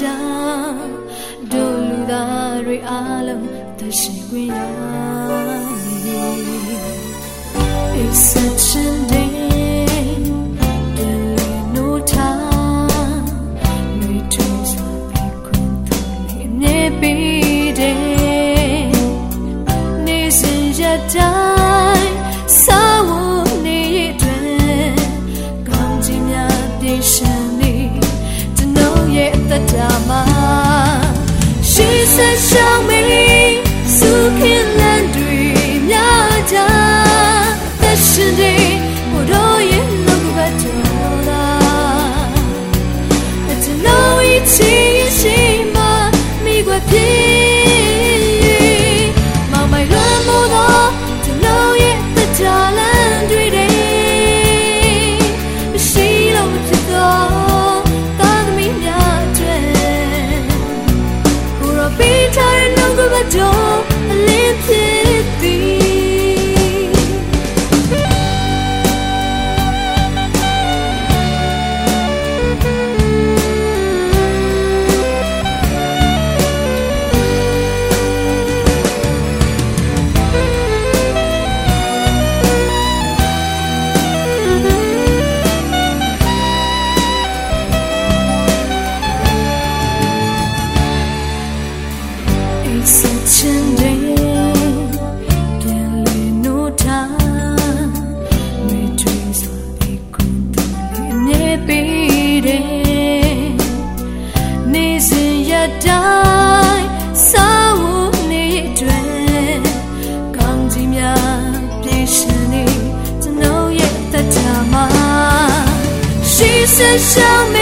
ကြာဒုလူသားတွေအားလုံးသရှင်ခွင့်ရမည် It's such Sẽ 的生命。